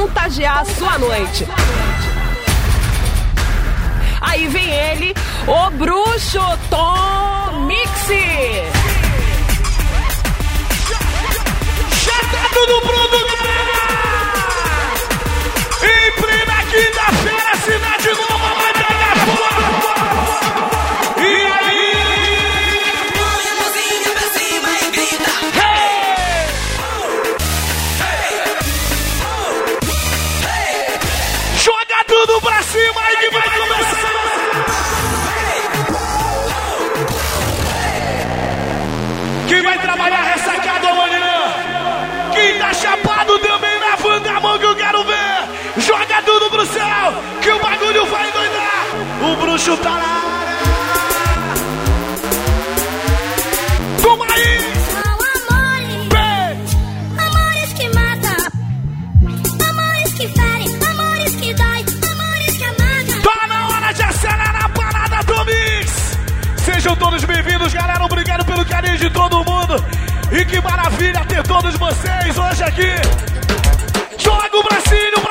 contagiar a sua noite. Aí vem ele, o bruxo Tom Mixi. Chegando no produto! Em plena quinta-feira, cidade nova! chutar na área. Aí? São amores. Amores que matam. Amores que ferem. Amores que dói. Amores que amagam. Tá na hora de acelerar a parada do Mix. Sejam todos bem-vindos, galera. Obrigado pelo carinho de todo mundo. E que maravilha ter todos vocês hoje aqui. Joga o bracinho pra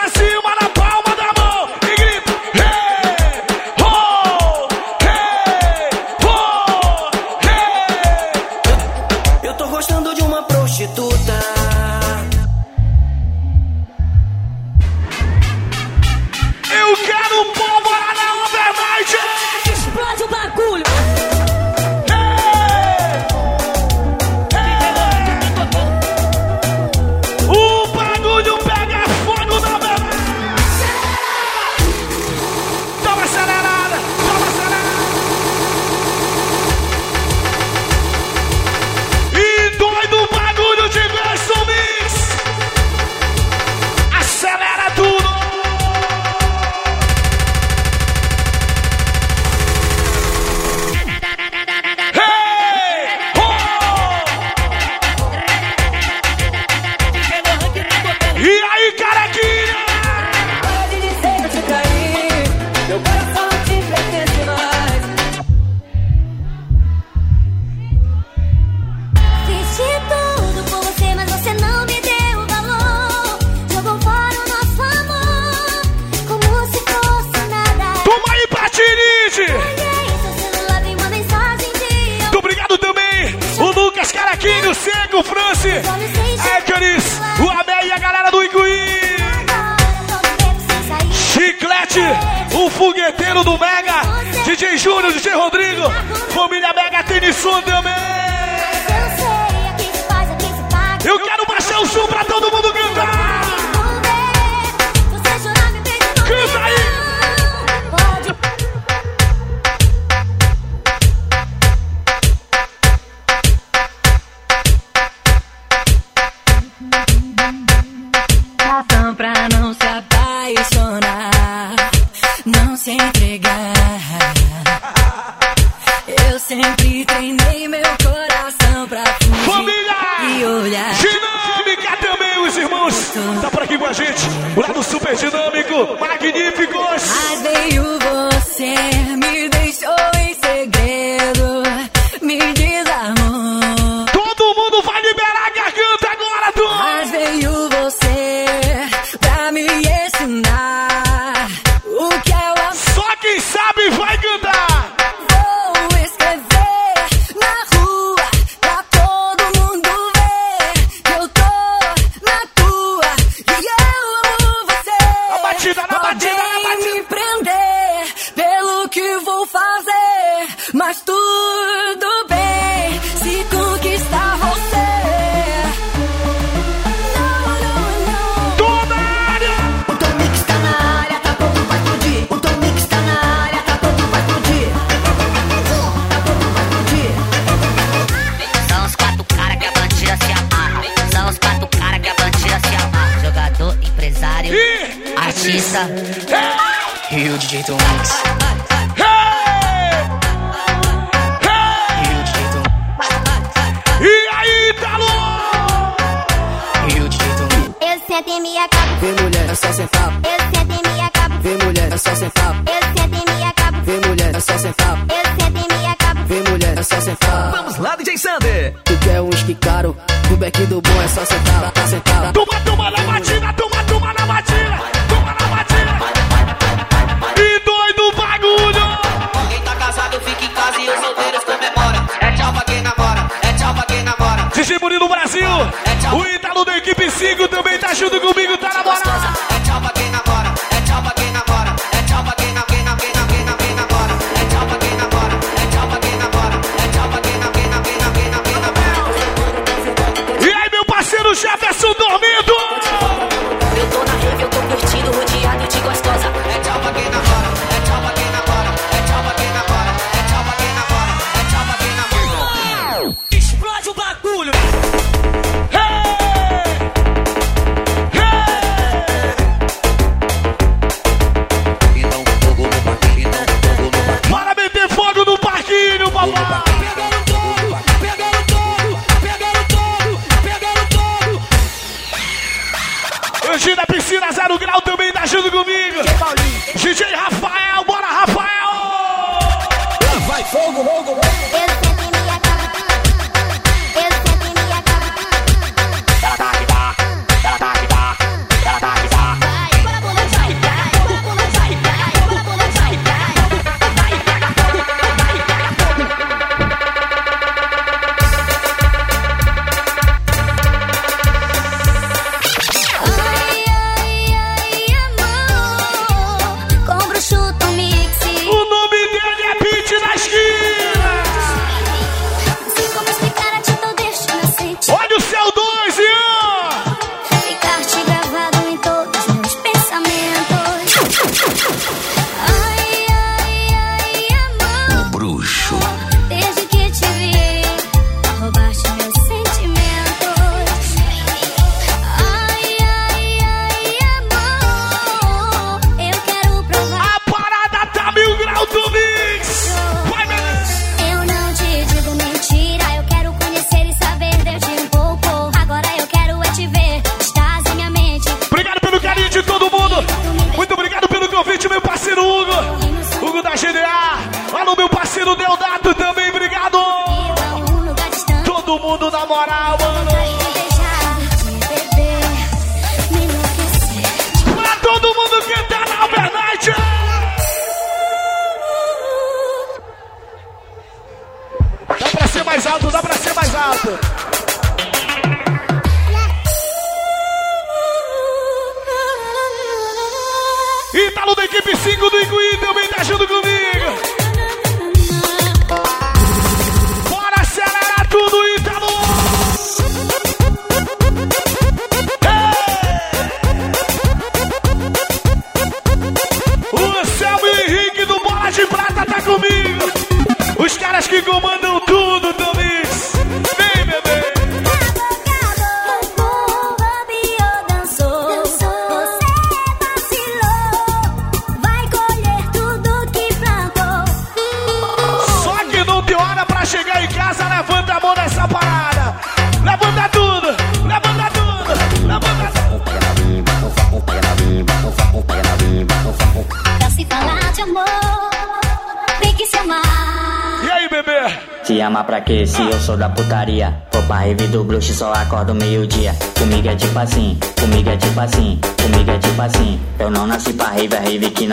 Justiça. E o DJ Tom Mix. Senta e me acabo. Vem mulher, é só sentar. Eu sento e me acabo. Vem mulher, é só sentar. Eu sento e me acabo. Vem mulher, é só sentar. Eu sento e me acabo. Vem mulher, é só sentar. Vamos lá, DJ Sander. Tu quer uns que caro? O beck do bom é só sentar. tá, tá sentar. Toma, toma lá batida. Brasil. O Italo da equipe 5 também tá junto comigo, tá na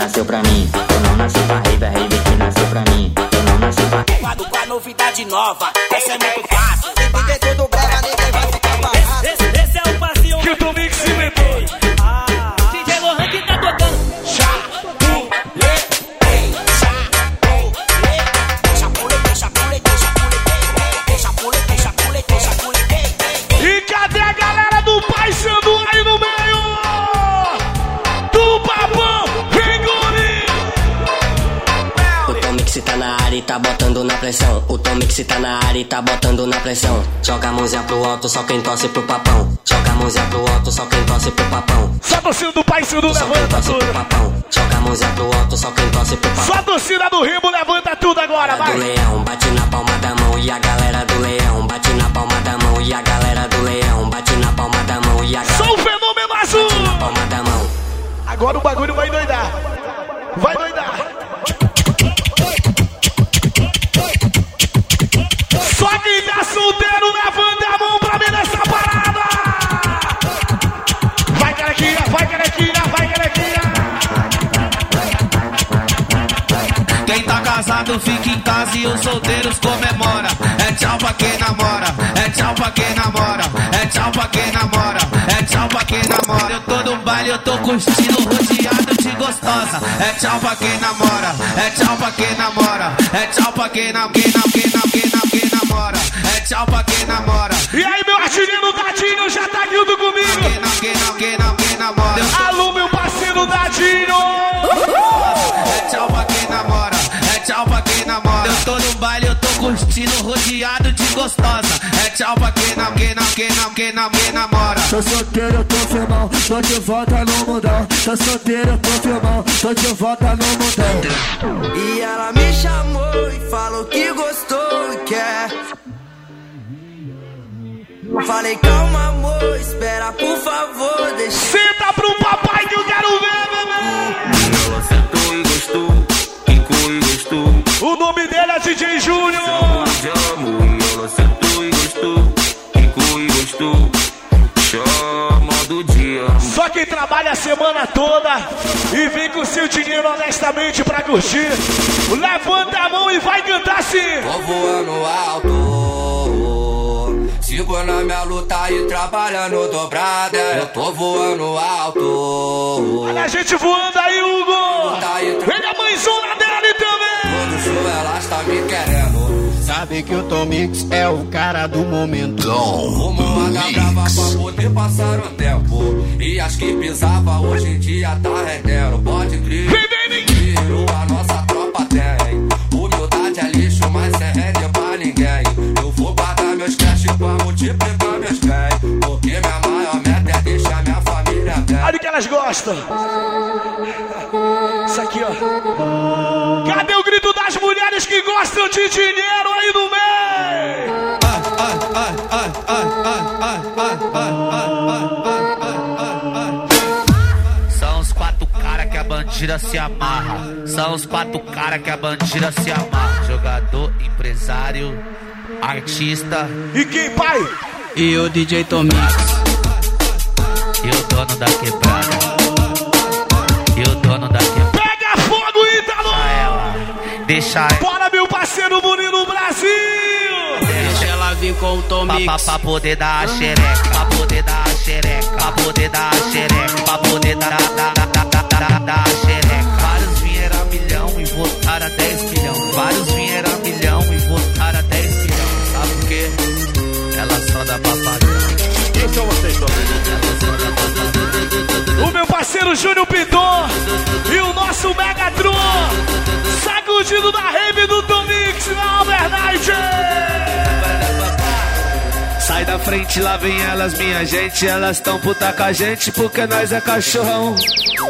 nasceu pra mim. se tá na área e tá botando na pressão. Joga a mãozinha pro alto, só quem torce pro papão. Joga a mãozinha pro alto, só quem torce pro papão. Só torcida do pai, do levanta quem torce tudo. Pro papão. Joga a mãozinha pro alto, só quem torce pro papão. Só torcida do ribo levanta tudo agora, vai. Do leão, bate na palma da mão e a galera do leão. Bate na palma da mão e a galera do leão. Bate na palma da mão e a galera. Sou o fenômeno azul! Bate na palma da mão. Agora o bagulho vai doidar. Vai doidar. casado fica em casa e os solteiros comemora. É tchau pra quem namora, é tchau pra quem namora, é tchau pra quem namora, é tchau pra quem namora. Eu tô no baile, eu tô curtindo, rodeado de gostosa. É tchau pra quem namora, é tchau pra quem namora, é tchau pra quem namora, quem namora, quem namora, quem namora. É tchau pra quem namora. E aí, meu artilheiro Dadinho já tá lindo comigo. Quem namora, quem namora, quem namora. Alô, meu parceiro Dadinho tchau pra quem namora. Eu tô no baile, eu tô curtindo rodeado de gostosa. É tchau pra quem não, quem não, quem não, quem não, quem namora. Tô solteiro, eu tô firmão, tô de volta no mundão. Tô solteiro, eu tô firmão, tô de volta no mundão. E ela me chamou e falou que gostou e quer. Falei, calma, amor, espera, por favor, deixa. Senta pro papai que eu quero ver, bebê. Ela sentou e gostou. O nome dele é DJ Júnior. E e e. Só quem trabalha a semana toda e vem com seu dinheiro honestamente pra curtir, levanta a mão e vai cantar assim. Tô voando alto. Sigo na minha luta e trabalhando dobrada. Eu tô voando alto. Olha a gente voando aí, Hugo. Ele é mãezona dele também. Todo show ela está me querendo. Sabe que o Tom Mix é o cara do momento. Como uma brava pra poder passar o tempo. E as que pisava hoje em dia tá rendendo. Pode crer. Tiro a nossa tropa tem. Humildade é lixo, mas cê Porque minha maior meta é deixar minha família bem. Olha o que elas gostam. Isso aqui, ó. Cadê o grito das mulheres que gostam de dinheiro aí no meio? São os quatro cara que a bandida se amarra. São os quatro cara que a bandida se amarra. Jogador, empresário, artista. E quem, pai? E o DJ Tom Mix. E o dono da quebrada. E o dono da quebrada. Pega fogo, Ítalo! Deixa ela. Bora, meu parceiro Murilo Brasil! Deixa ela vir com o Tom Pra, pra, pra poder dar a xereca, pra poder dar a xereca, pra poder dar a xereca, pra poder dar, dar, dar, dar, dar, dar, dar a xereca. Vários vieram a milhão e votaram a 10 milhão. Vários vieram a milhão e Dá pra pagar. Quem são vocês, O meu parceiro Júnior Pintor e o nosso Megatron sacudido da rave do Tomix na Overnight. Sai da frente, lá vem elas, minha gente. Elas tão puta com a gente porque nós é cachorrão.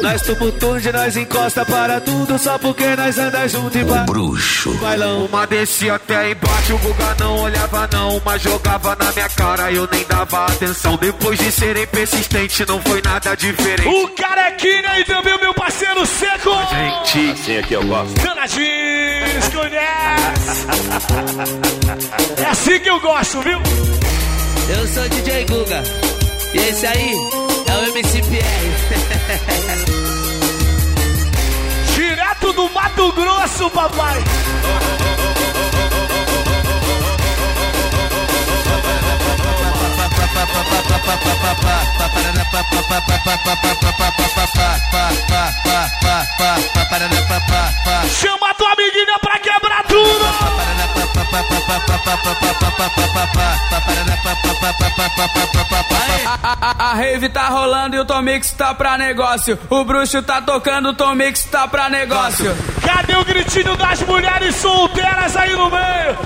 Nós tumultude, nós encosta para tudo só porque nós anda junto e vai. Bruxo. Bailão. Uma descia até embaixo, o Guga não olhava não. Uma jogava na minha cara e eu nem dava atenção. Depois de serem persistentes, não foi nada diferente. O Carequinha e também o meu parceiro Seco. Gente, assim aqui eu gosto. Danadinhos, conhece. É assim que eu gosto, viu? Eu sou DJ Guga. E esse aí é o MCPR. Direto do Mato Grosso, papai. Chama tua amiguinha pra quebrar tudo. A, a, a rave tá rolando e o Tom Mix tá pra negócio. O bruxo tá tocando, o Tom Mix tá pra negócio. Cadê o gritinho das mulheres solteiras aí no meio?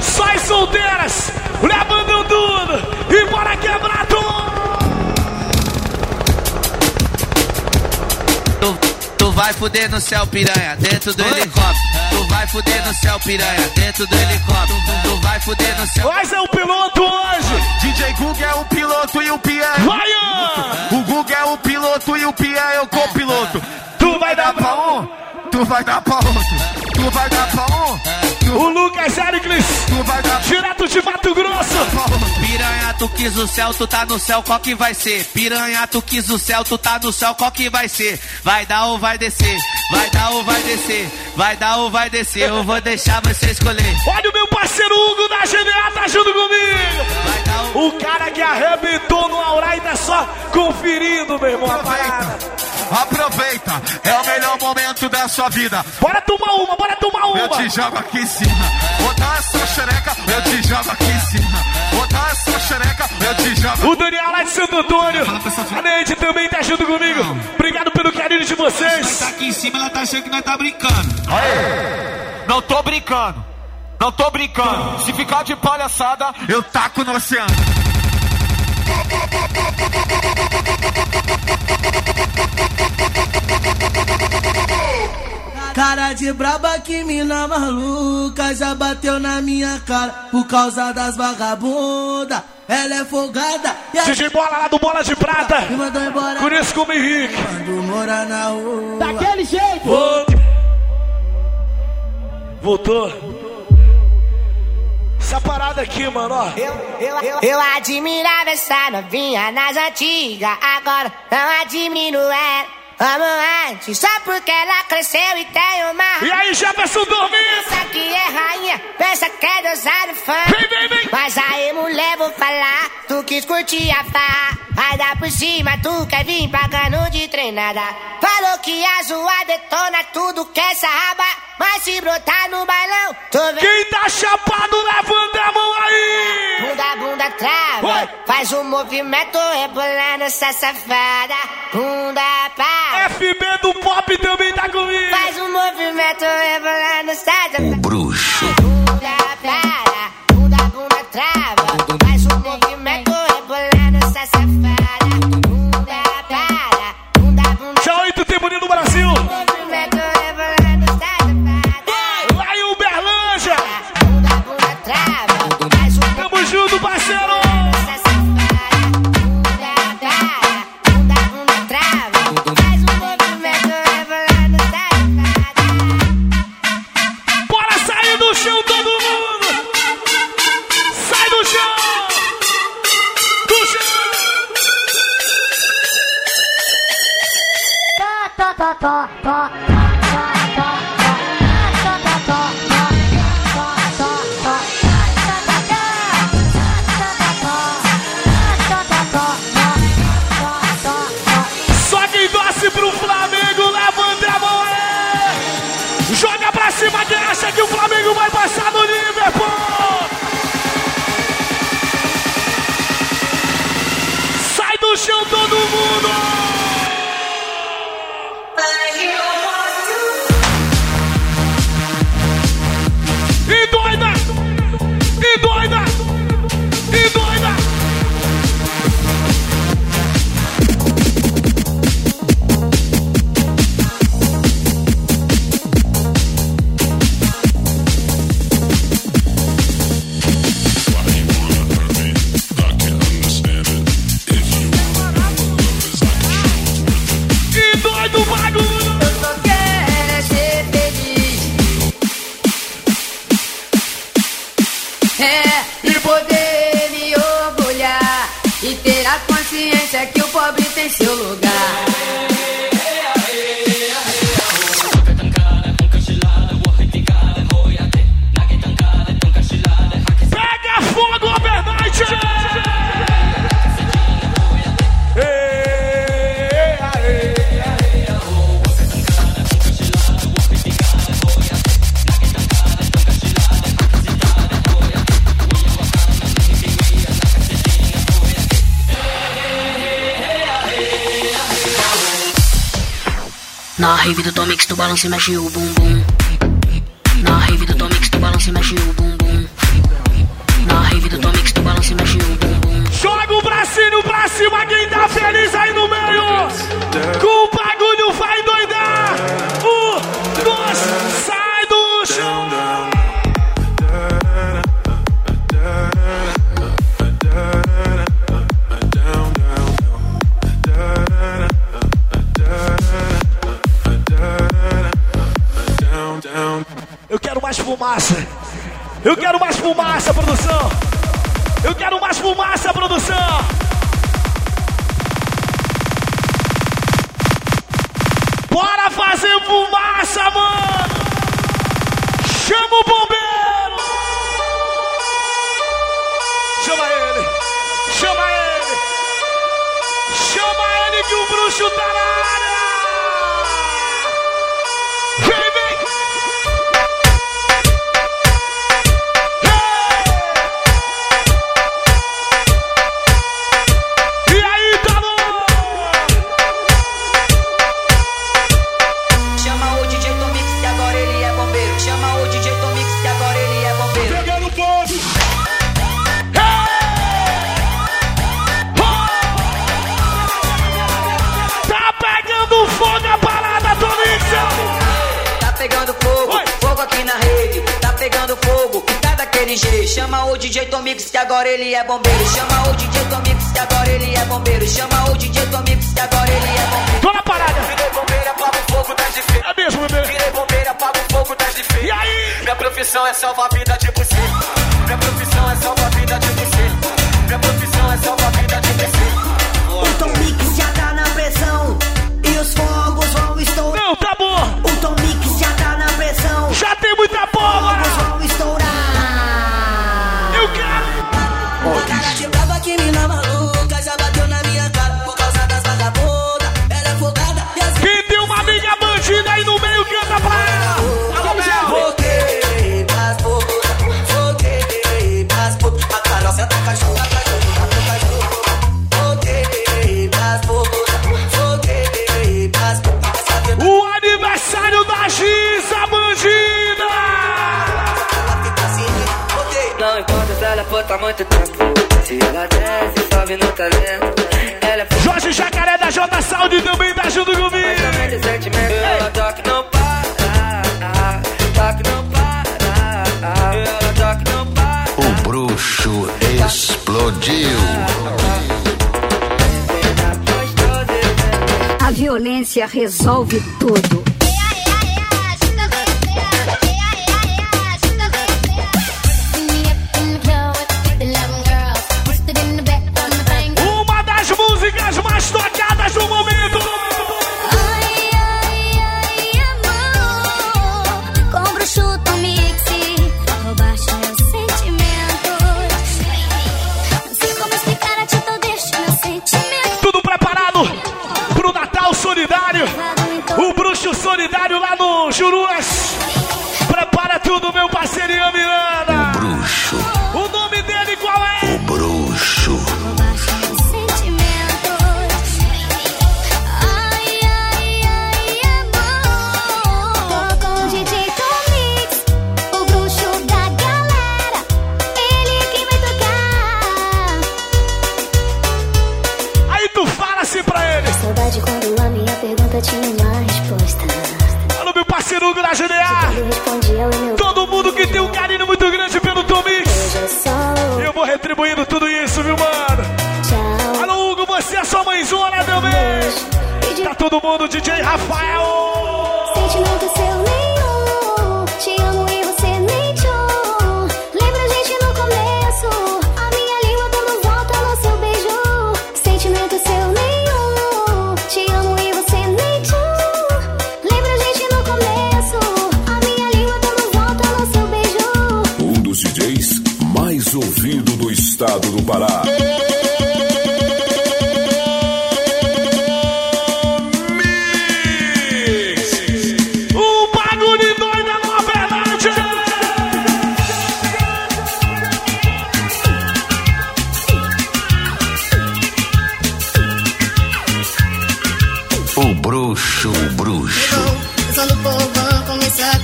Só as solteiras, levando tudo. Tu, tu vai fuder no céu, piranha, dentro do helicóptero. Tu vai fuder no céu, piranha, dentro do helicóptero. Tu vai fuder no céu. Mas é o piloto hoje. DJ Google é o piloto e o Pia. Vai. O Google é o piloto e o Pia é o copiloto. Tu vai dar pra um, Tu vai dar pra outro. Tu vai dar pra um. O Lucas Ericles, direto de Mato Grosso. Piranha tu quis o céu, tu tá no céu, qual que vai ser? Piranha, tu quis o céu, tu tá no céu, qual que vai ser? Vai dar ou vai descer? Vai dar ou vai descer? Vai dar ou vai descer? Eu vou deixar você escolher. Olha o meu parceiro Hugo da GDA, tá junto comigo. O cara que arrebentou no Aurai tá só conferindo, meu irmão. a parada. Aproveita, é o melhor momento da sua vida. Bora tomar uma, bora tomar uma. Eu te jogo aqui em cima. Botar a sua xereca, eu te jogo aqui em cima. Botar a sua xereca, eu te jogo. O Daniel lá de Santo Antônio. A Neide também tá junto comigo. Obrigado pelo carinho de vocês. Tá aqui em cima, ela tá achando que nós tá brincando. Não tô brincando. Não tô brincando. Se ficar de palhaçada, eu taco no oceano. Cara de braba que mina maluca já bateu na minha cara por causa das vagabunda. Ela é folgada e a DJ Bola lá do Bola de Prata. me mandou embora. Por isso como Henrique. Quando mora na rua. Daquele jeito. Voltou. Essa parada aqui, mano, ó. Eu, eu, eu admirava essa novinha nas antigas, agora não admiro ela. Amo antes, só porque ela cresceu e tem uma. E aí, Jefferson dormindo? Pensa que é rainha, pensa que é dosado fã. Vem, vem, vem. Mas aí, mulher, vou falar. Tu quis curtir a farra. Vai dar por cima, tu quer vir pagando de treinada. Falou que a zoar detona tudo que é sarraba. Mas se brotar no bailão, tô vendo. Quem tá chapado, levanta a mão aí. Bunda, bunda, trava. Vai. Faz um movimento rebolando essa safada. Bunda, para. FB do Pop também tá comigo. Faz um movimento rebolando essa safada. Bruxo. Bunda, para. Bunda, bunda, trava. Faz um movimento Só Tomix tu balança aqui na rede. Tá pegando fogo, tá daquele jeito. Chama o DJ Tomix que agora ele é bombeiro. Chama o DJ Tomix que agora ele é bombeiro. Chama o DJ Tomix que agora ele é bombeiro. Tô na parada. Virei bombeiro, apago o fogo, tá difícil. É mesmo, bebê. Virei bombeiro, apago o fogo, tá difícil. E aí? Minha profissão é salvar a vida de você. Minha profissão é salvar a vida de você. Minha profissão é salvar a vida de você. O Tom Mix já tá na pressão e os fogos vão estourar. Não, tá bom. Muito tempo. Se ela desce, sobe no talento. Ela é Jorge Jacaré da J Saúde também tá junto comigo. Também de sentimento. Ela toca não para. Toca e não para. Ela toca e não para. O bruxo explodiu. A violência resolve tudo. Solidário lá no Jurunas. Prepara tudo, meu parceirinho Miranda. O bruxo, O nome dele qual é? o bruxo. Ai, ai, ai, amor. Com o DJ Tomix, o bruxo da galera. Ele que vai tocar. Aí tu fala assim pra ele. Saudade quando a minha pergunta tinha Hugo da GDA. Meu. Todo mundo que tem um carinho muito grande pelo Tomix. Eu vou retribuindo tudo isso, viu, mano? Alô, Hugo, você é sua mãezona também. Tá todo mundo, DJ Rafael.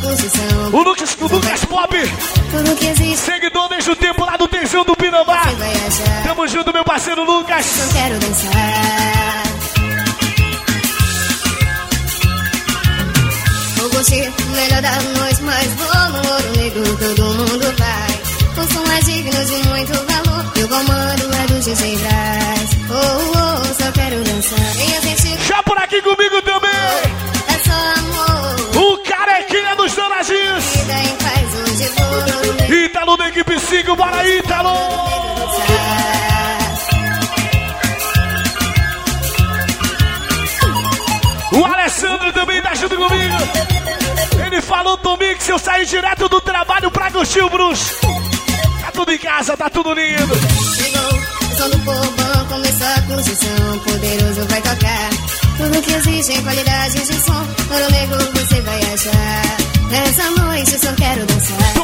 Construção. O Lucas, o Lucas Pop. Tudo que existe. Parceiro Lucas. Não quero dançar. Curtir o melhor da noite, mas vou no ouro negro, todo mundo vai. O som é digno de muito valor, e o comando é do DJ Braz. Oh, oh, só quero dançar. Venha sentir. Já por aqui comigo também. É só amor. O carequinha dos donadinhos. Vida em paz, hoje vou no Ítalo da equipe 5, bora Ítalo. Junto comigo. Ele falou comigo que se eu sair direto do trabalho pra curtir o bruxo. Tá tudo em casa, tá tudo lindo. Chegou, o som do povão começou a construção. Poderoso vai tocar. Tudo que existe em qualidade de som. Ouro negro você vai achar. Nessa noite eu só quero dançar.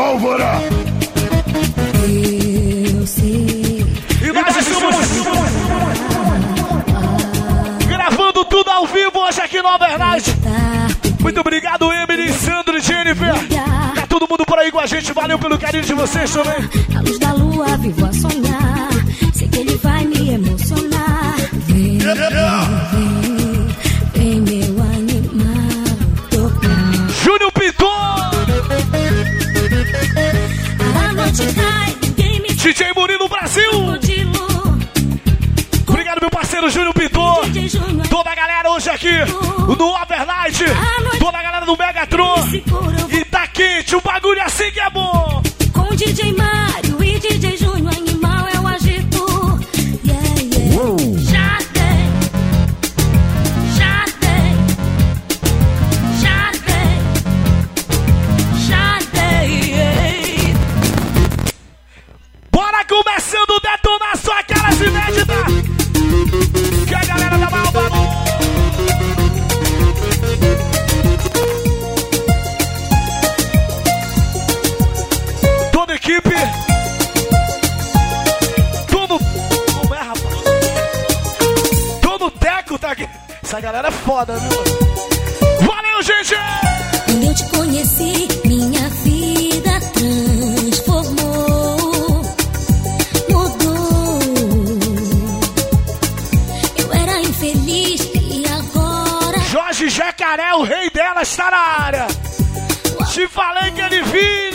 Pólvora! Eu sei. E nós estamos gravando tudo ao vivo hoje aqui no Overnight. Muito obrigado, Emily, Sandro e Jennifer. Tá todo mundo por aí com a gente. Valeu pelo carinho de vocês também. A luz da lua vivo a sonhar. DJ Murilo Brasil. Obrigado, meu parceiro Júnior Piton. Toda a galera hoje aqui no Overnight. Falei que ele vinha,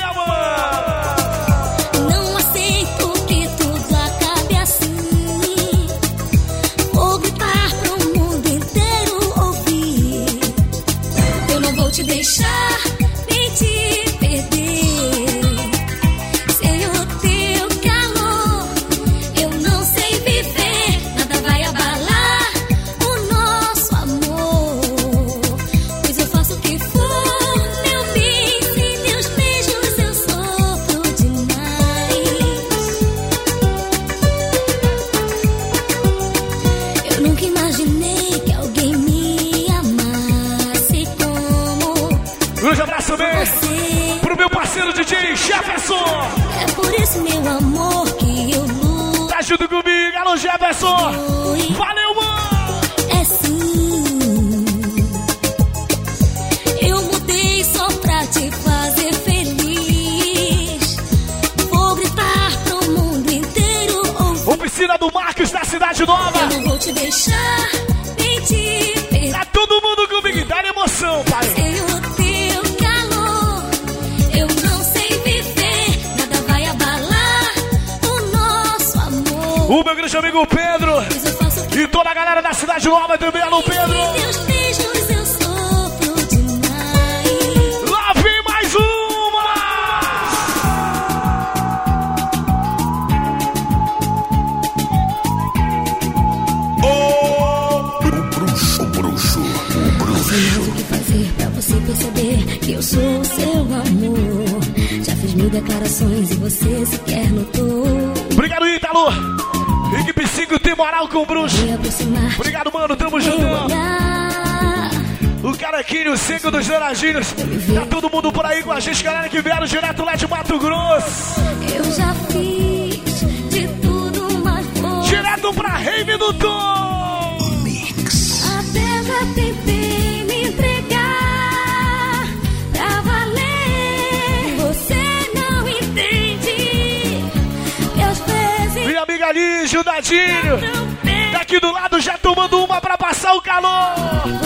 o que fazer pra você perceber que eu sou o seu amor. Já fiz mil declarações e você sequer notou. Obrigado, Ítalo. Equipe 5 tem moral com o bruxo. Obrigado, mano. Tamo junto. O Caraquinho, seco dos Naranjinhos. Tá todo mundo por aí com a gente, galera que vieram direto lá de Mato Grosso. Eu já fiz de tudo, mas foi. Direto pra Rave do Tom. Até já tentei me entregar vezes. Minha amiga Lígia, o Dadinho. Daqui do lado já tomando uma pra passar o calor.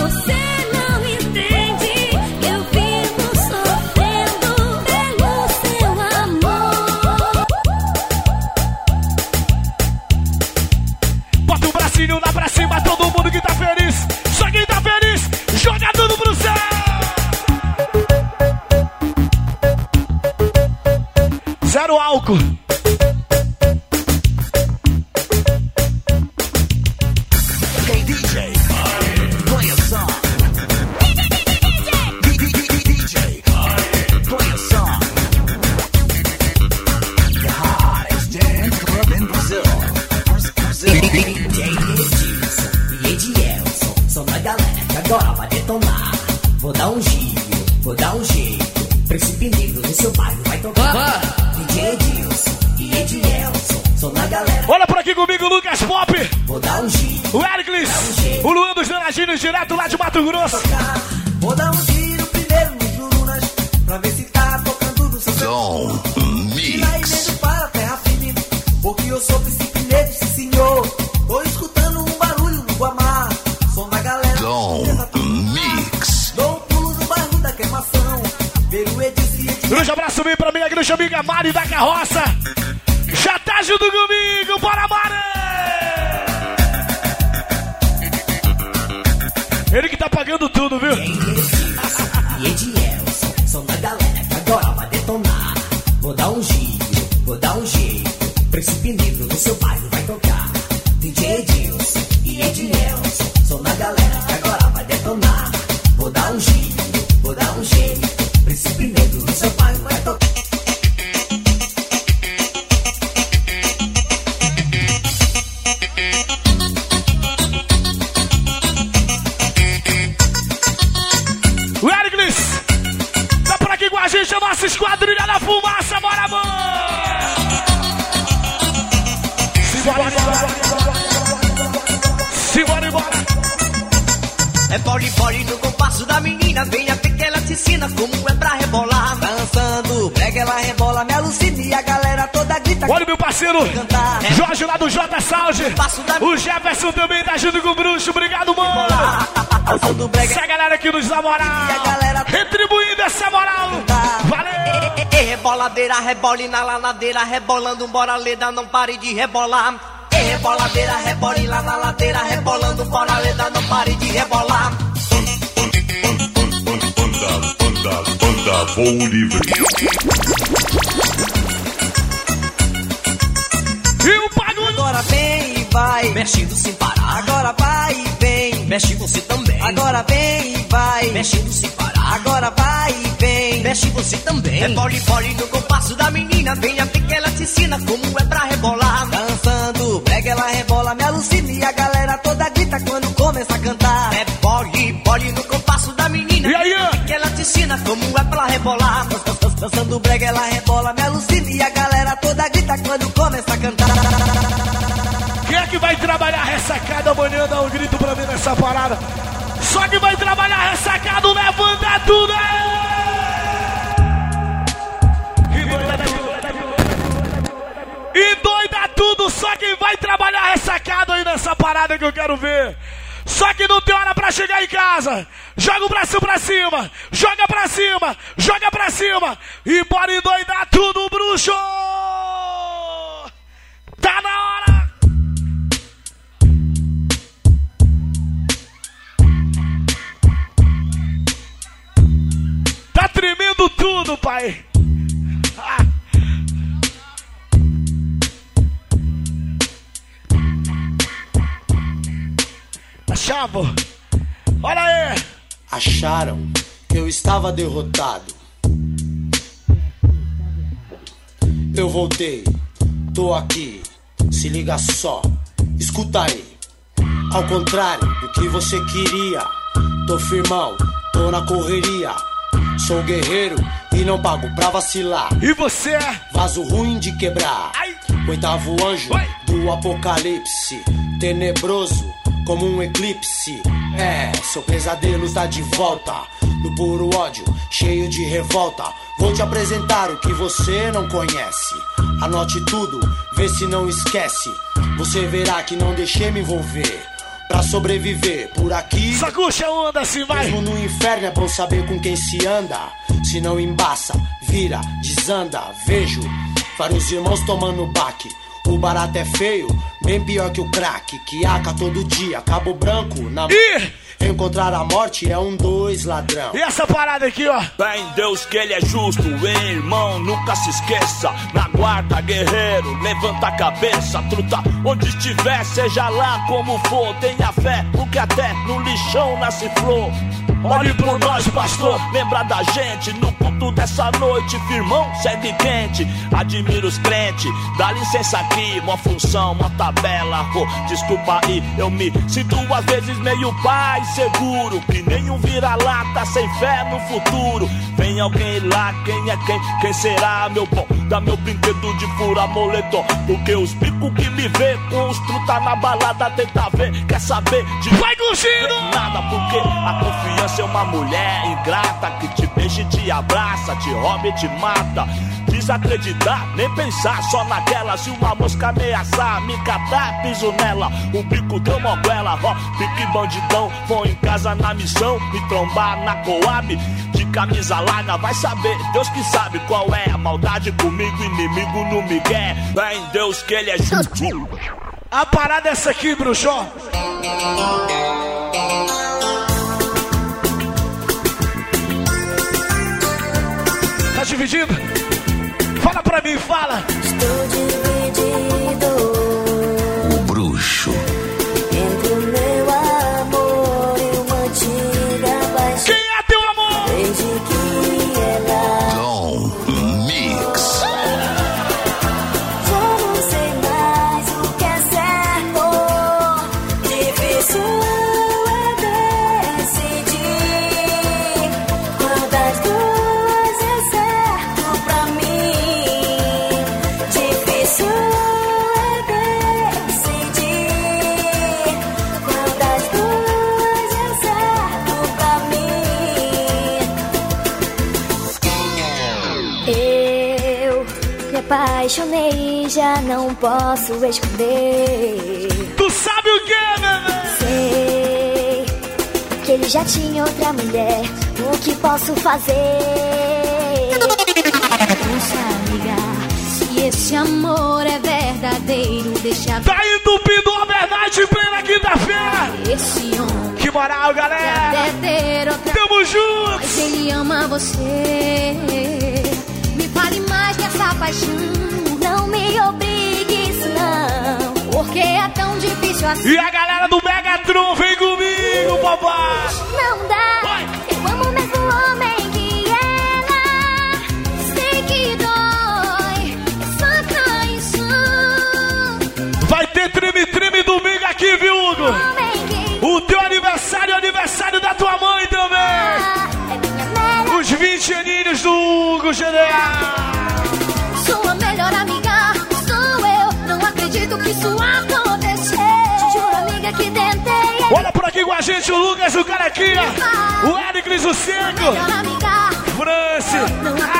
Simbora, Simbora, embora! É bole, bole no compasso da menina. Venha ver que ela te ensina como é pra rebolar. Dançando, pega ela rebola, me alucina e a galera toda grita. Olha meu parceiro Jorge lá do J Sound. O Jefferson também tá junto com o Bruxo. Obrigado, mano. Essa galera que nos dá moral. Retribuindo essa moral. Reboladeira, rebole na lanadeira, rebolando, bora leda, não pare de rebolar. E reboladeira, rebole lá na ladeira, rebolando, bora leda, não pare de rebolar. Banda, banda, voo livre. E o bagulho. Vai, mexendo sem parar. Agora vai e vem, mexe você também. Agora vem e vai, mexendo sem parar. Agora vai e vem, mexe você também. Rebole, bole no compasso da menina, venha ver que ela te ensina como é pra rebolar. Dançando, pega ela rebola, me alucina e a galera toda grita quando começa a cantar. Rebole, bole no compasso da menina, E aí? que ela te ensina como é pra rebolar. Dançando brega, ela rebola, me alucina e a galera toda grita quando começa a cantar. Que vai trabalhar ressacado amanhã? Dá um grito pra mim nessa parada. Só que vai trabalhar ressacado, levanta tudo aí! E doida tudo. E doida só quem vai trabalhar ressacado aí nessa parada que eu quero ver. Só que não tem hora pra chegar em casa. Joga o braço pra cima, joga pra cima, joga pra cima. E bora endoidar tudo, bruxo! Tá na hora! Tá tremendo tudo, pai. Ah. Chavo, olha aí. Acharam que eu estava derrotado. Eu voltei, tô aqui, se liga só, escuta aí. Ao contrário do que você queria, tô firmão, tô na correria. Sou guerreiro e não pago pra vacilar. E você? Vaso ruim de quebrar. Oitavo anjo do apocalipse. Tenebroso como um eclipse. É, seu pesadelo tá de volta. No puro ódio, cheio de revolta. Vou te apresentar o que você não conhece. Anote tudo, vê se não esquece. Você verá que não deixei me envolver. Pra sobreviver por aqui. Sacuxa a onda assim, vai. Mesmo no inferno é bom saber com quem se anda. Se não embaça, vira, desanda. Vejo vários irmãos tomando baque. O barato é feio, bem pior que o crack. Que aca todo dia, cabo branco na Ih, Encontrar a morte é um dois ladrão. E essa parada aqui, ó. Fé em Deus que ele é justo, hein, irmão, nunca se esqueça. Na guarda, guerreiro, levanta a cabeça, truta. Onde estiver, seja lá como for, tenha fé, porque até no lixão nasce flor. Olhe por nós, pastor, lembra da gente no culto dessa noite, firmão, segue quente. Admiro os crentes, dá licença aqui, uma função, uma tabela. Pô, desculpa aí, eu me sinto às vezes meio pai seguro, que nenhum vira-lata sem fé no futuro. Vem alguém lá, quem é quem? Quem será, meu bom? Dá meu brinquedo de fura moletom, porque os bicos que me vê com os truta na balada tenta ver, quer saber de Vai curtindo! nada, porque a confiança é uma mulher ingrata que te beija e te abraça, te rouba e te mata. Desacreditar, nem pensar só naquela. Se uma mosca ameaçar, me catar, piso nela. O bico deu uma goela, ó, pique bandidão. Vou em casa na missão, me trombar na coab. De camisa larga, vai saber, Deus que sabe qual é a maldade comigo, inimigo no Miguel. Vem Deus que ele é justo. A parada é essa aqui, bruxo. Dividido? Fala pra mim, fala. Já não posso esconder. Tu sabe o que, bebê? Sei que ele já tinha outra mulher. O que posso fazer? Puxa, amiga, se esse amor é verdadeiro, deixa Tá entupindo a verdade em plena quinta-feira. esse homem Que moral, galera. outra. Tamo junto. Mas ele ama você. Me fale mais dessa paixão. Não. Porque é tão difícil assim. E a galera do Megatron, vem comigo, papai. Não dá. Eu amo mesmo o homem que ela. Sei que dói. Só traição. Vai ter treme-treme domingo aqui, viu, Hugo? O teu aniversário é o aniversário da tua mãe também. é minha. Os 20 aninhos do Hugo GDA. A gente o Lucas, o Caraquinha, o Éricles, o Melhor amiga Franci,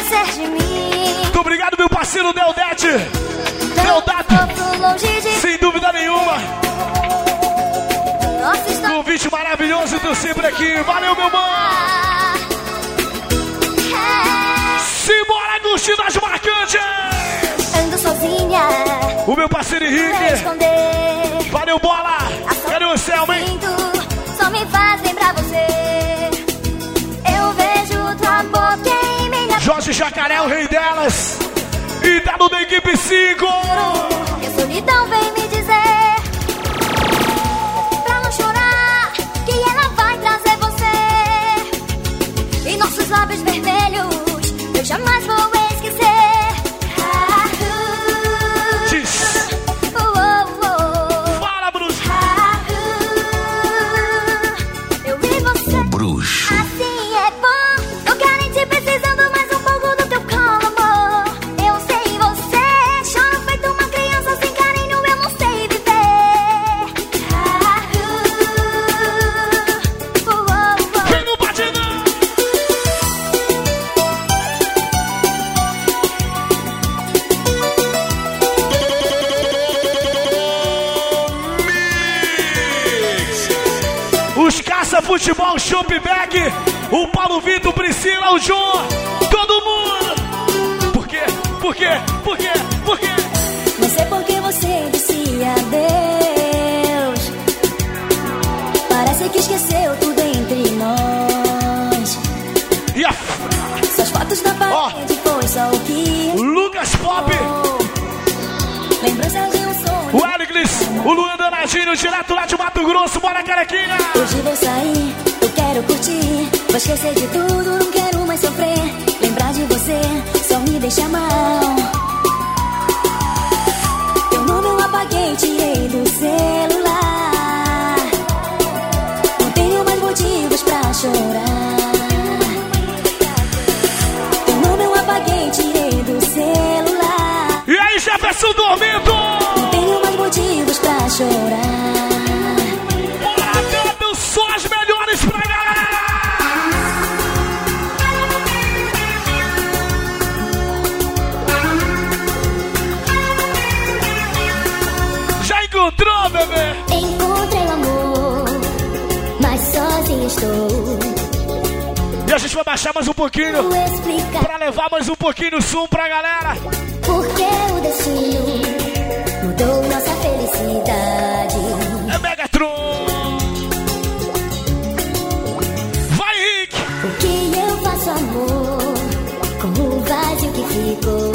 esquecer de mim. Muito obrigado, meu parceiro Deldete. Longe de sem dúvida nenhuma. nossa. Convite maravilhoso do sempre aqui. Valeu, meu mano. Simbora, curtindo as marcantes. Ando sozinha, O meu parceiro Henrique. Valeu, bola. Cadê o Selma, hein? Jorge Jacaré, o rei delas. E tá no da equipe 5. E a solidão vem me dizer Pra não chorar Que ela vai trazer você E nossos lábios vermelhos Futebol, Shopback, o Paulo Vitor, Priscila, o João, todo mundo. Por quê? Por quê? Por quê? Por quê? Não sei por que você disse adeus. Parece que esqueceu tudo entre nós. E a... Suas fotos na parede foi só o que. Lucas Pop, sonho. o Luan Danadinho, direto lá de Mato Grosso, bora carequinha. Hoje vou sair, eu quero curtir. Vou esquecer de tudo, não quero mais sofrer. Lembrar de você só me deixa mal. Teu nome eu apaguei, tirei do celular. Não tenho mais motivos pra chorar. Teu nome eu apaguei, tirei do celular. E aí, Jefferson dormindo? Baixar mais um pouquinho pra levar mais um pouquinho o som pra galera. porque o destino mudou nossa felicidade. É Megatron. Vai, Rick. O que eu faço, amor, com o vazio que ficou?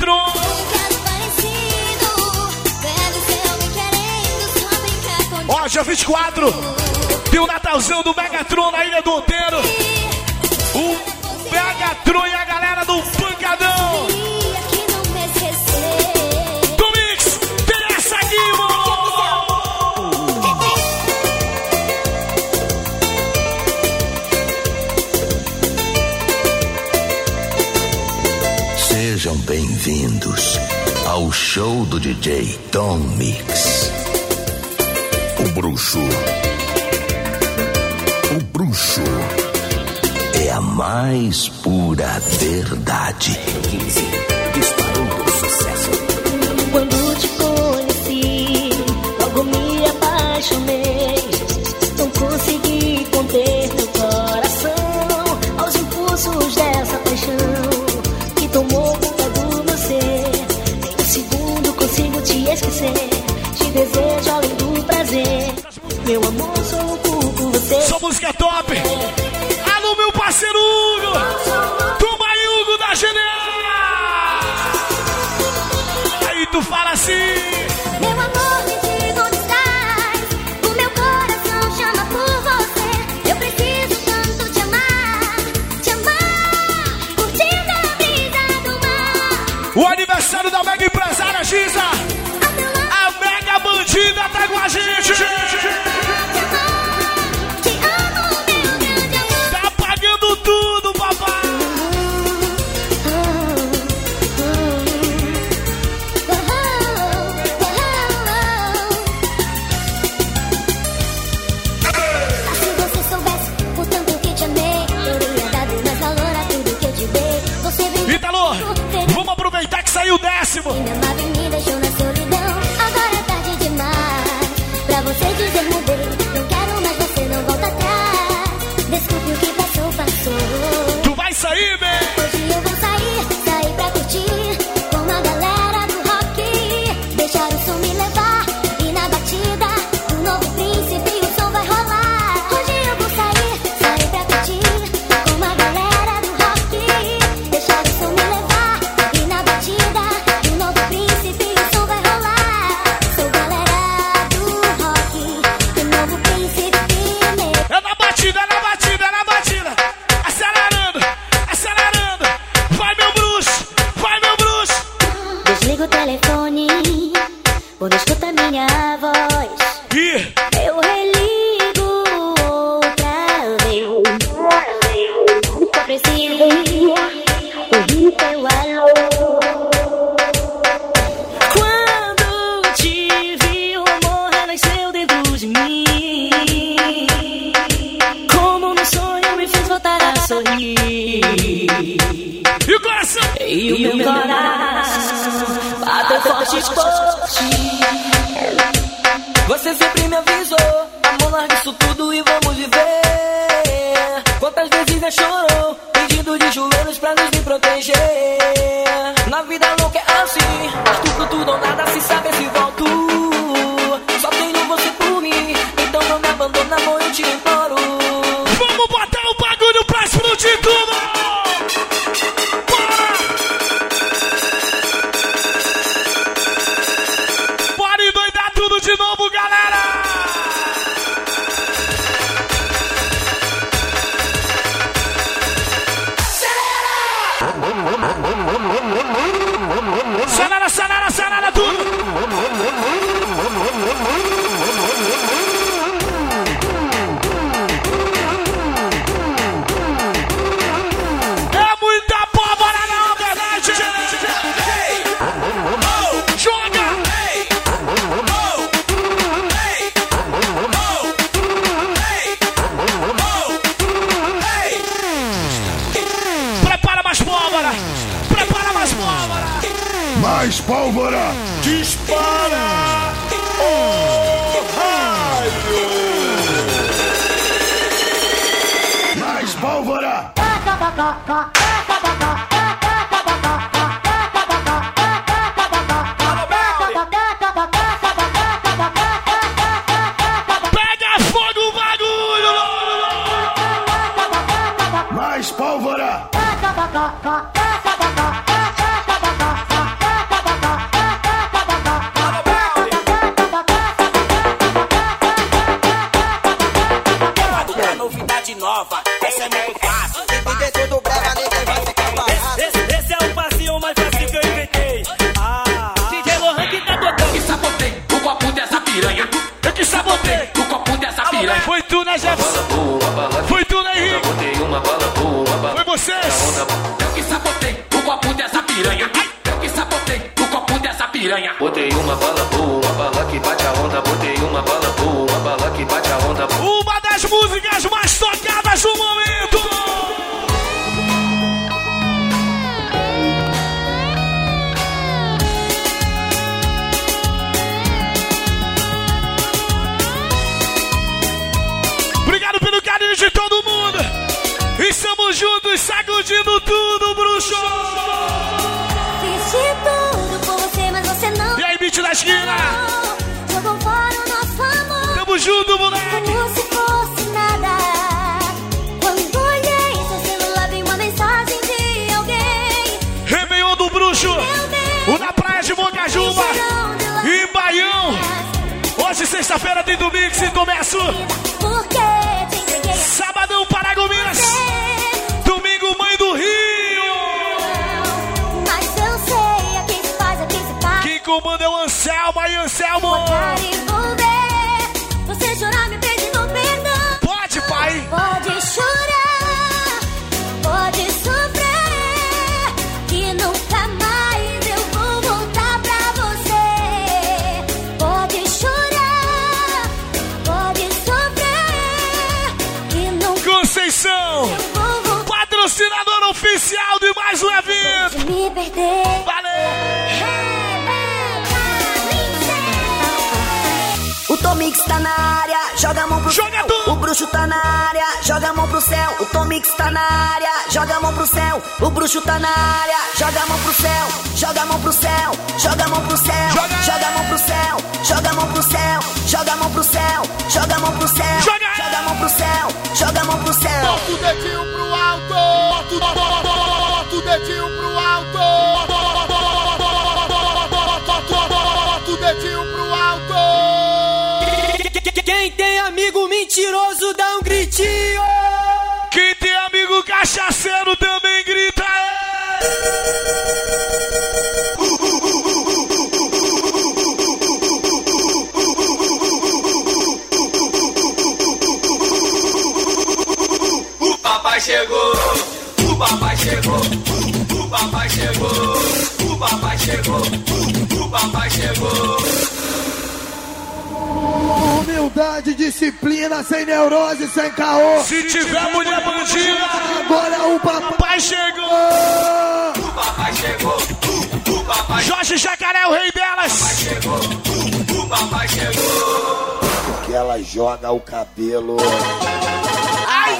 Megatron. Ó, dia 24, tem o Natalzão do Megatron na Ilha do Outeiro. bem-vindos ao show do DJ Tom Mix. O bruxo. O bruxo. É a mais pura verdade. 15, música top. Alô, meu parceiro Hugo. pedindo de joelhos pra nos me proteger. Na vida louca é assim, mas pro tudo ou nada, se saber se volto. Junto, moleque. Como se fosse nada. Quando olhei seu celular, vi uma mensagem de alguém. Réveillon do Bruxo. O na praia de Bocajuba. E Baião. Hoje, sexta-feira, tem do Mix e começo. Sabadão, Paragominas. Domingo, Mãe do Rio. Mas eu sei a quem se faz, a quem se faz. Quem comanda é o Anselmo. Aí, Anselmo. Tomix tá na área, joga a mão pro Joga céu. O bruxo tá na área, joga a mão pro céu. O Tomix tá na área, joga a mão pro céu. O bruxo tá na área, joga a mão pro céu. Joga a mão pro céu, joga a mão pro céu. Joga a mão pro céu, joga a mão pro céu. Joga a mão pro céu, joga a mão pro céu. Joga a mão pro céu, joga a mão pro céu. Bota o dedinho pro alto. Bota bota o- bota o dedinho pro alto. Bota o dedinho amigo mentiroso dá um gritinho. Quem tem amigo cachaceiro também grita. O papai chegou, o papai chegou, o papai chegou, o papai chegou, o papai chegou. Humildade, disciplina, sem neurose, sem caô. Se tiver mulher bandida, agora o papai chegou. O papai chegou, o papai Jorge Jacaré, o rei delas. chegou, o papai chegou. Que ela joga o cabelo.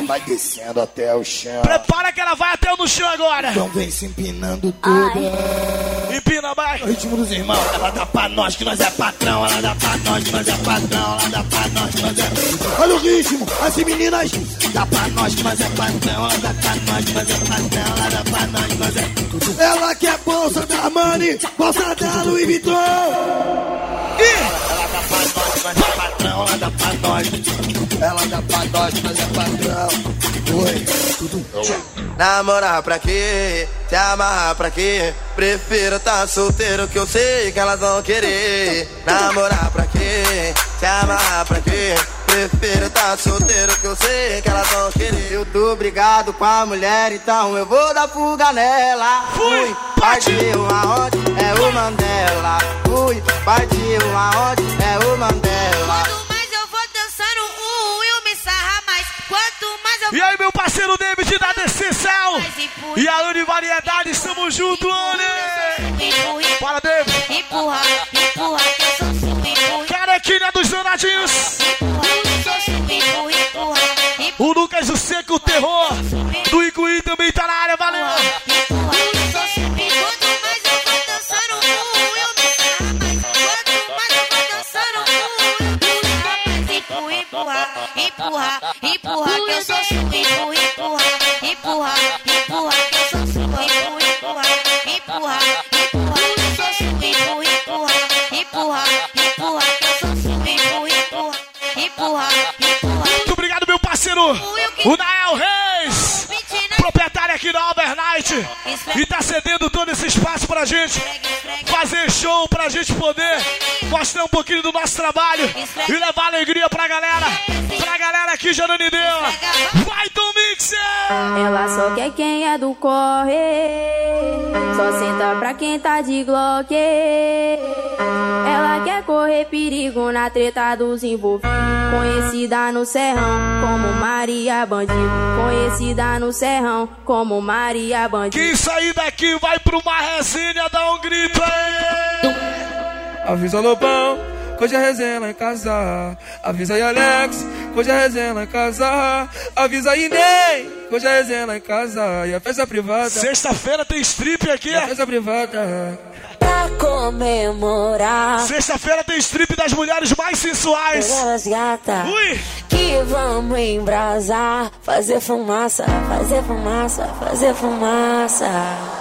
Vai descendo até o chão. Prepara que ela vai no chão agora. Então vem se empinando toda. Empina, vai. O ritmo dos irmãos, ela dá pra nós que nós é patrão, ela dá pra nós que nós é patrão, ela dá pra nós que nós é. Olha o ritmo, as meninas, dá pra nós que nós é patrão, ela dá pra nós que nós é patrão, ela dá pra nós que nós é. Ela quer bolsa da Armani, bolsa da Louis Vuitton. Ela nós é patrão, ela dá pra nós. Ela dá pra nós nós é patrão. Oi, tudo. Namorar pra quê? Se amarrar pra quê? Prefiro tá solteiro que eu sei que elas vão querer. Namorar pra quê? Se amarrar pra quê? Prefiro tá solteiro que eu sei que elas vão querer. Eu tô brigado com a mulher, então eu vou dar fuga nela. Fui, partiu aonde? É o Mandela. Fui, partiu aonde? É o Mandela. mais eu vou dançando, uh, eu me sarra mais. Quanto mais eu E aí, meu parceiro David da Decessão. E a Uni Variedade, estamos juntos, Uni. Fala, David. Empurra, empurra, que eu sou super empurra. Carequinha dos danadinhos. O Lucas o Seco, o terror. Do Icuí também tá na área, valeu. Empurra, empurra, que eu sou empurra, empurra, empurra, O Nael Reis. Proprietário aqui da Overnight. E tá cedendo todo esse espaço pra gente fazer show, pra gente poder mostrar um pouquinho do nosso trabalho e levar alegria pra galera. Pra galera aqui, Jananideu. Vai, Tom Mixer! Ela só quer quem é do corre. Só senta pra quem tá de Glock. Ela quer correr perigo na treta dos envolvidos. Conhecida no serrão como Maria Bandido. Conhecida no serrão como Maria Bandido. Quem sair daqui vai pra uma resenha, dá um grito aí! Avisa Lobão, que hoje é resenha lá em casa. Avisa aí Alex, que hoje é resenha lá em casa. Avisa aí Ney, hoje é resenha lá em casa. E a festa privada. Sexta-feira tem strip aqui, E a festa privada. Taco, comemorar. Sexta-feira tem strip das mulheres mais sensuais. Mulheres gata. Ui. Que vamos embrasar, fazer fumaça, fazer fumaça, fazer fumaça.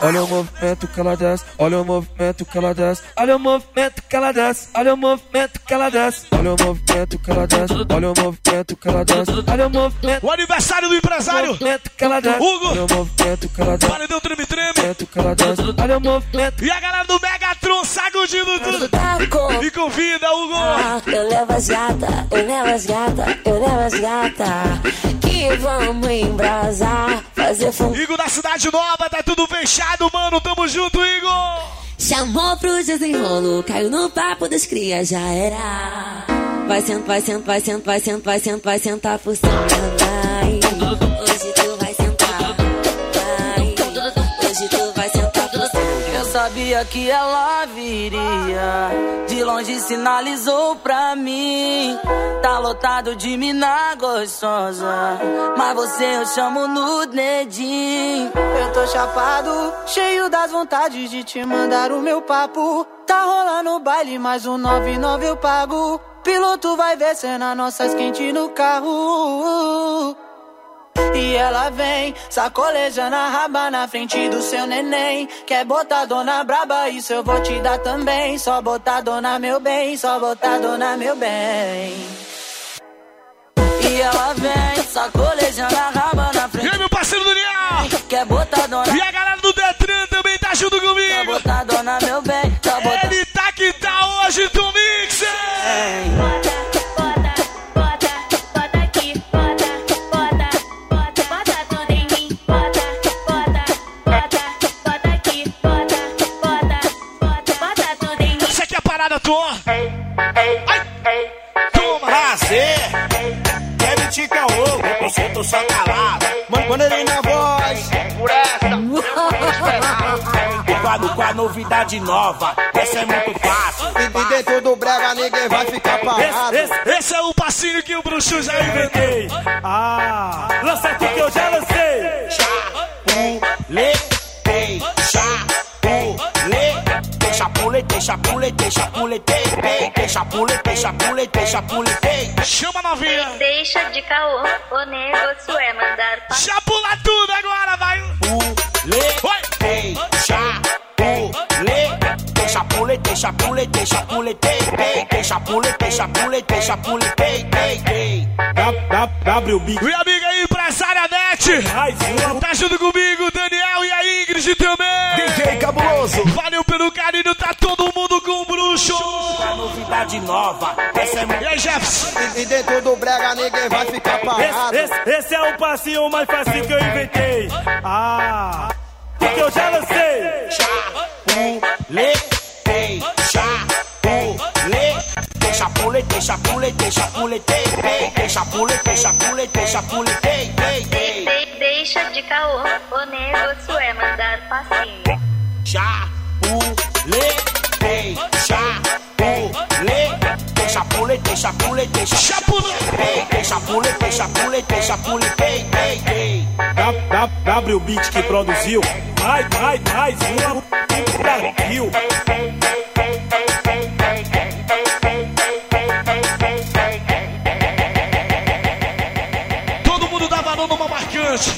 Olha o movimento que ela desce, olha o movimento que ela desce, olha o movimento que ela desce, olha o movimento que ela desce, olha o movimento que ela desce, olha o movimento que ela desce, olha o movimento. O aniversário do empresário. Movimento que ela desce, Hugo. olha o movimento que ela desce, Paredão treme treme. movimento que ela desce, olha o movimento. E a galera do Megatron sacudindo tudo. Taco. E convida, Hugo. Ah, eu levo as gata, eu levo as gata, eu levo as gata. Que vamos embrasar, fazer fumaça. Igor da Cidade Nova, tá tudo fechado, mano. Tamo junto, Igor. Chamou pro desenrolo, caiu no papo das crias, já era. Vai sentar, vai sentar, vai sentar, vai sentar, vai sentar, vai sentar por cima, vai. Hoje Hoje tu vai sentar. Eu sabia que ela viria. De longe sinalizou pra mim. Tá lotado de mina gostosa. Mas você eu chamo no dedinho. Eu tô chapado, cheio das vontades de te mandar o meu papo. Tá rolando o baile, mais um 99 eu pago. Piloto vai ver cena nossas quente no carro. E ela vem, sacolejando a raba na frente do seu neném. Quer botar dona braba, isso eu vou te dar também. Só botar dona meu bem, só botar dona meu bem. E ela vem, sacolejando a raba na E frente. aí, meu parceiro Daniel. Quer botar dona, E a galera do Detran também tá junto comigo. botar dona meu tô só calado. Mano, quando ele na voz, por essa, Quadro com a novidade nova, essa é muito fácil. e, e dentro do brega ninguém vai ficar parado. Esse, esse é o passinho que o bruxo já inventou. Ah, lança aqui que eu já lancei. Chapulete, chapulete, chapulete, chapulete, chapulete, chapulete, chapulete, chapulete. Chama a novinha. Deixa de caô, o negócio é mandar pa... Chapula tudo agora, vai. Chapulete, chapulete, chapulete, chapulete, chapulete, chapulete, chapulete, chapulete. W Big. Minha amiga aí, empresária Nete. Mais uma. Tá junto comigo, Daniel e a Ingrid também. DJ Cabuloso, Valeu pelo carinho, tá todo mundo com o bruxo. A novidade nova, essa é E aí, Jefferson? e, e dentro do brega ninguém vai ficar parado. Esse, esse, esse é o passinho mais fácil que eu inventei. Ah, que eu já lancei. Chapulete, chapulete, chapulete, chapulete, chapulete, chapulete, chapulete. De- de- Deixa de caô, o negócio é mandar passinho. Chapulete, chapulete, chapulete, chapulete, chapulete, chapulete, chapulete, chapulete. W Beat que produziu. Mais, mais, mais uma. Brasil. Valor numa marcante.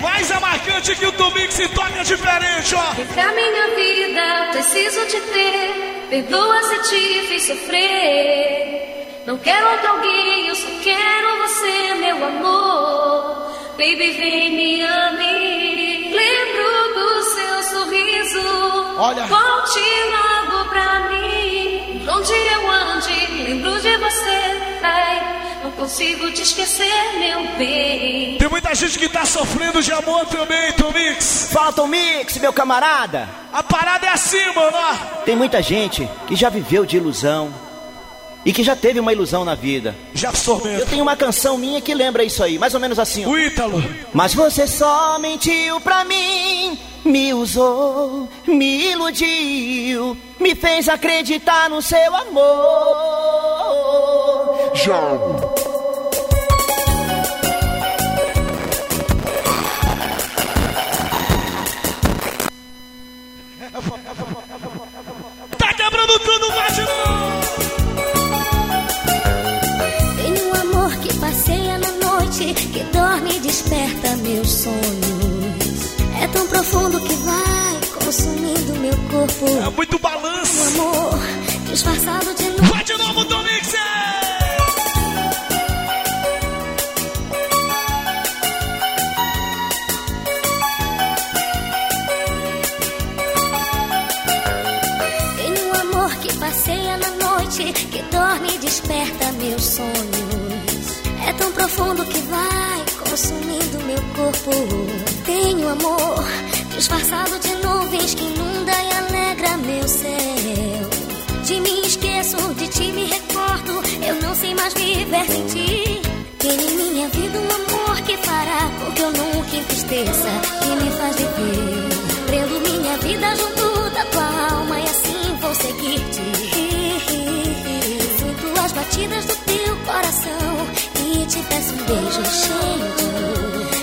Mas a marcante que o Domingos se toca diferente, ó. Pra minha vida, preciso te ter. Perdoa se te fiz sofrer. Não quero outro alguém, eu só quero você, meu amor. Baby, vem me ame. Lembro do seu sorriso. Olha. Volte logo pra mim. Onde eu ande, lembro de você. Ai, não consigo te esquecer, meu bem. Tem muita gente que tá sofrendo de amor também, Tomix. Falta um mix, meu camarada. A parada é assim, mano. Tem muita gente que já viveu de ilusão e que já teve uma ilusão na vida. Já absorvendo. Eu tenho uma canção minha que lembra isso aí, mais ou menos assim. ó. O Ítalo. Mas você só mentiu pra mim, me usou, me iludiu, me fez acreditar no seu amor. Jogo. Tá quebrando tudo, Tem um amor que passeia na noite, que dorme e desperta meus sonhos consumindo meu corpo. É muito balanço. O amor disfarçado de novo. Vai de novo, Tom Mixer! Um que passeia na noite, que dorme e desperta meus sonhos. É tão profundo que vai consumindo meu corpo. Tenho amor disfarçado de nuvens que inunda e alegra meu céu. De mim esqueço, de ti me recordo. Eu não sei mais viver sem ti. Tenho em minha vida um amor que fará com que eu nunca entristeça e me faz viver. Prendo minha vida junto da tua alma e assim vou seguir-te. Batidas do teu coração e te peço um beijo cheio.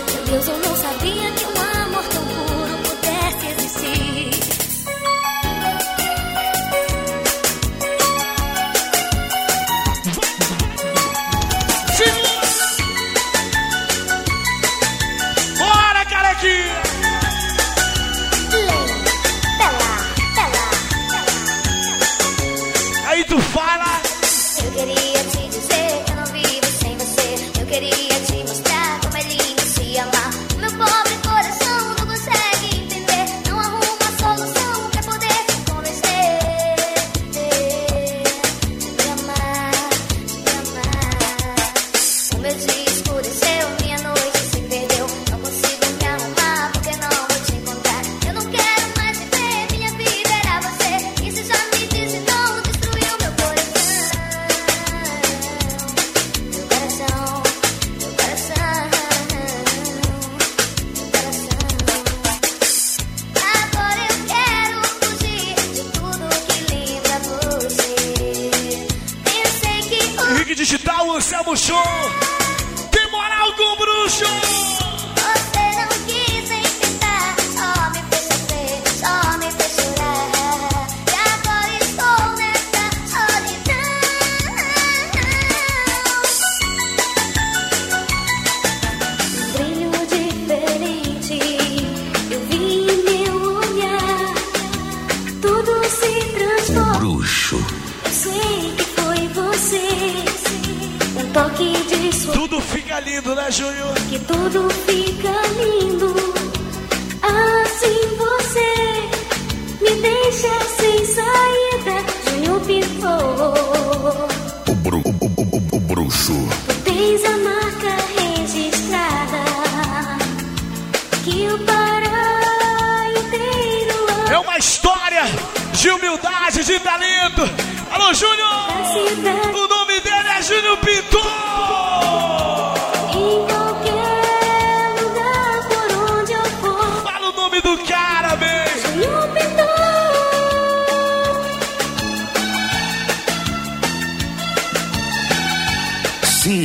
De Deus, eu não sabia que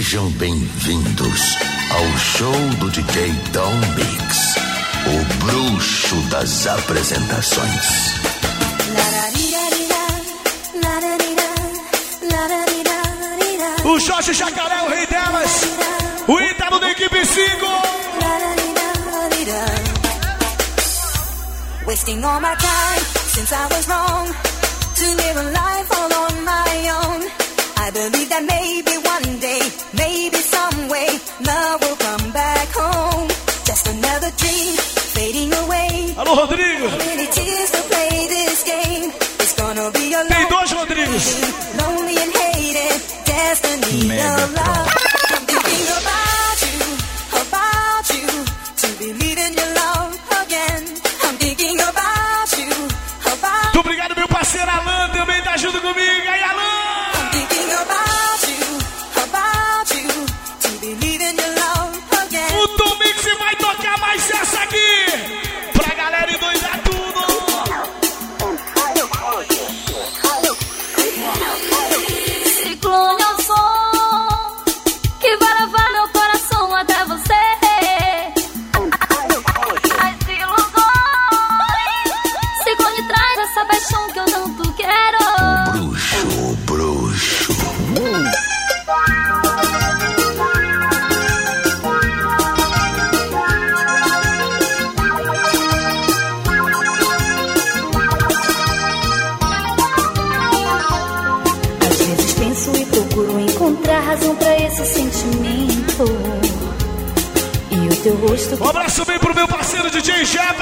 Sejam bem-vindos ao show do DJ Tom Mix, o bruxo das apresentações. O Jorge Jacaré, o rei delas. O Ítalo da equipe 5. Wasting all my time since I was wrong to live a life all on my own. I believe that maybe one day, maybe some way, love will come back home. Just another dream fading away. Alô, Rodrigo. When it is to play this game, it's gonna be a Tem dois Rodrigos. lonely and hated destiny of love. I'm thinking about you, about you, to believe in your love again. I'm thinking about you, about Muito obrigado, meu parceiro Alan, também tá junto comigo.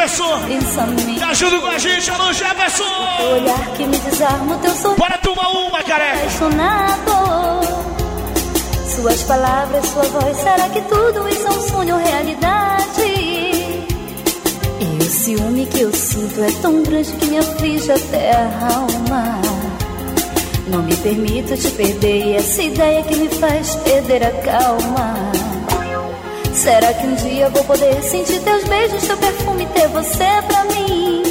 Jefferson. Tá junto com a gente, alô Jefferson. Olhar que me desarma, o teu sorriso. Bora tomar uma, careca. Apaixonado. Suas palavras, sua voz, será que tudo isso é um sonho ou realidade? E o ciúme que eu sinto é tão grande que me aflige até a alma. Não me permito te perder e essa ideia que me faz perder a calma. Será que um dia vou poder sentir teus beijos, teu perfume, ter você pra mim?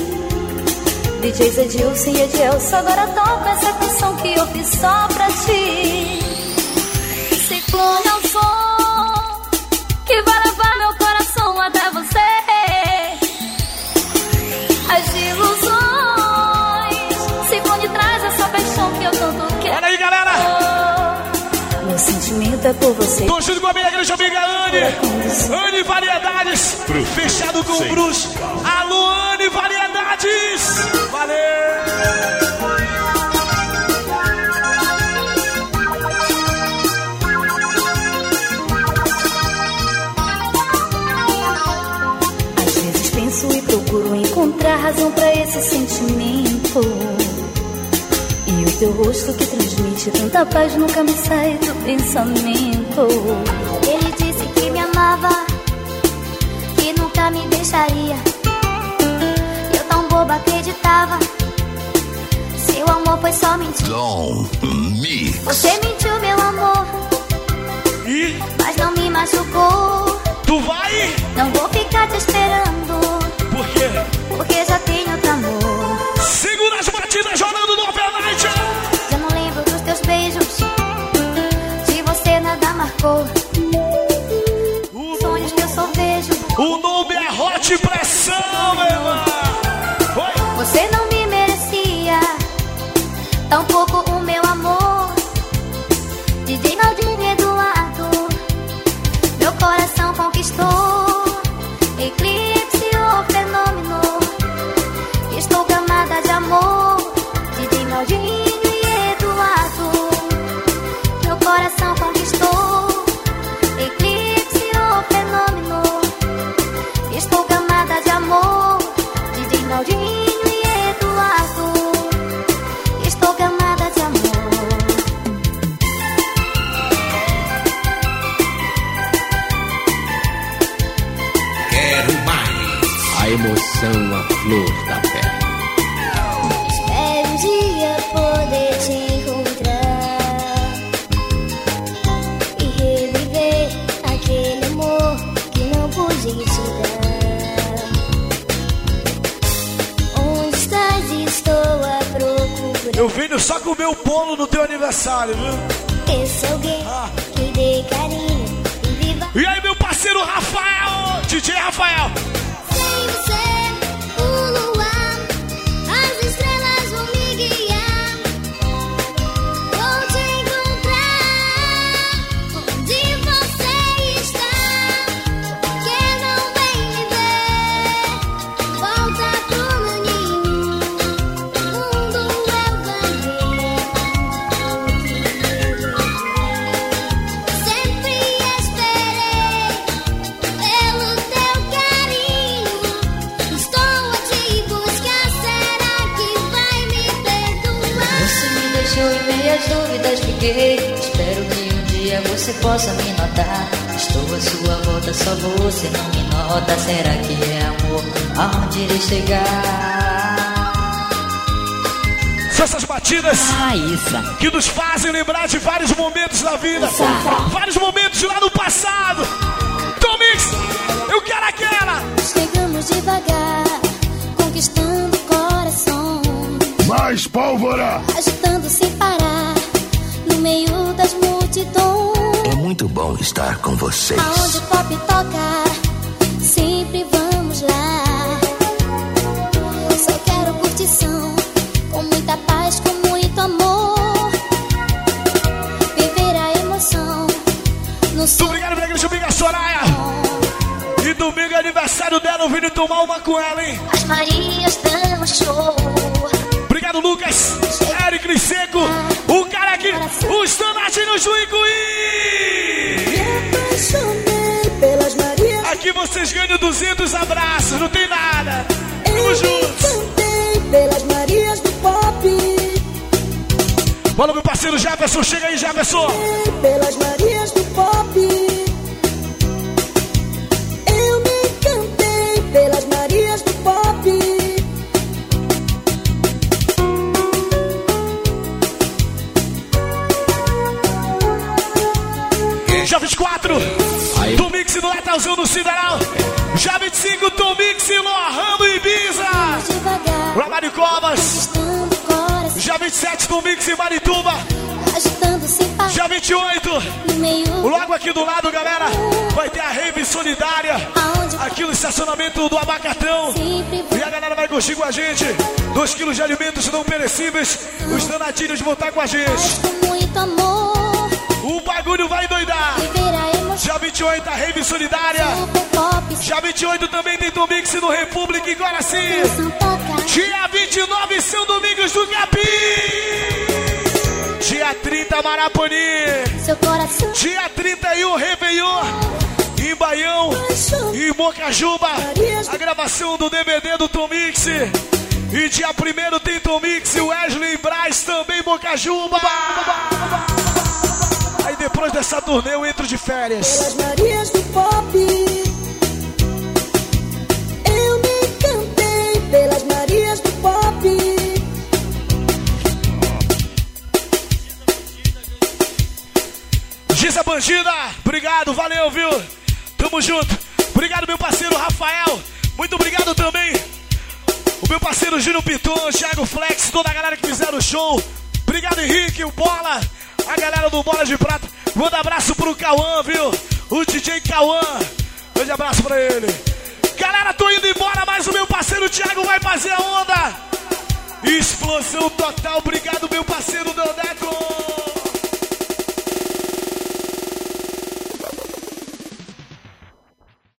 DJs Edilson e Edilson, agora toca essa canção que eu fiz só pra ti. Ciclone é o som que vai levar meu coração até você. As ilusões, ciclone traz essa paixão que eu tanto quero. Olha aí, galera! Meu sentimento é por você. Tô junto com a minha grande amiga Anne. Anne Variedades. Fechado com o Bruce. Alô, Anne Variedades. Valeu! Às vezes penso e procuro encontrar razão pra esse sentimento. E o teu rosto que transmite tanta paz nunca me sai do pensamento. Nunca me deixaria. Eu tão boba acreditava. Seu amor foi só mentira. Mix. Você mentiu, meu amor. Mas não me machucou. Tu vai? Não vou ficar te esperando. Por quê? Porque já tenho outro amor. Segura as batidas jogando no overnight. Já não lembro dos teus beijos. De você nada marcou. Tampouco Emoção, a flor da pele. Espero um dia poder te encontrar e reviver aquele amor que não pude te dar. Onde estás? Estou a procurar. Eu venho só comer o bolo no teu aniversário, viu? Esse alguém que dê carinho e viva E aí, meu parceiro Rafael, DJ Rafael. Você possa me notar. Estou à sua volta, só você não me nota. Será que é amor? Aonde irei chegar? São essas batidas que nos fazem lembrar de vários momentos da vida, vários momentos lá no passado. Tomix, eu quero aquela. Chegamos devagar, conquistando o coração. Mais pólvora. Agitando sem parar, no meio das multidões. Muito bom estar com vocês. Aonde o pop toca, sempre vamos lá. Só quero curtição, com muita paz, com muito amor. Viver a emoção no Muito obrigado, minha grande amiga Soraya. E domingo é aniversário dela, eu vim tomar uma com ela, hein? As Marias vocês ganham 200 abraços, não tem nada. Tamo juntos. Cantei pelas Marias do Pop. Fala, meu parceiro Jefferson, chega aí, Jefferson. Pelas Marias do Pop. Eu me cantei pelas Marias do Pop. Já 24, Tomix do Letalzão do Cidaral. 27, Tomix em Marituba. Já 28, logo aqui do lado, galera, vai ter a rave solidária. Aqui no estacionamento do Abacatão. E a galera vai curtir com a gente. 2 quilos de alimentos não perecíveis. Os danadinhos vão estar com a gente. O bagulho vai doidar. Já 28 a Rave Solidária. Já 28 também tem Domingos no República e Guaraci. Dia 29 São Domingos do Capim. Dia 30 Marapani. Dia 31 Réveillon. Em Baião. E Mocajuba. A gravação do DVD do Tomix. E dia 1 tem Tomix e Wesley Braz também Mocajuba. Aí depois dessa turnê eu entro de férias. Marias do Pop. Eu me cantei pelas Giza Bandida, obrigado, valeu, viu? Tamo junto. Obrigado, meu parceiro Rafael. Muito obrigado também. O meu parceiro Gino Piton, Thiago Flex, toda a galera que fizeram o show. Obrigado, Henrique, o Bola, a galera do Bola de Prata. Manda abraço pro Cauã, viu? O DJ Cauã. Grande abraço pra ele. Galera, tô indo embora, mas o meu parceiro Thiago vai fazer a onda. Explosão total, obrigado, meu parceiro Deodé.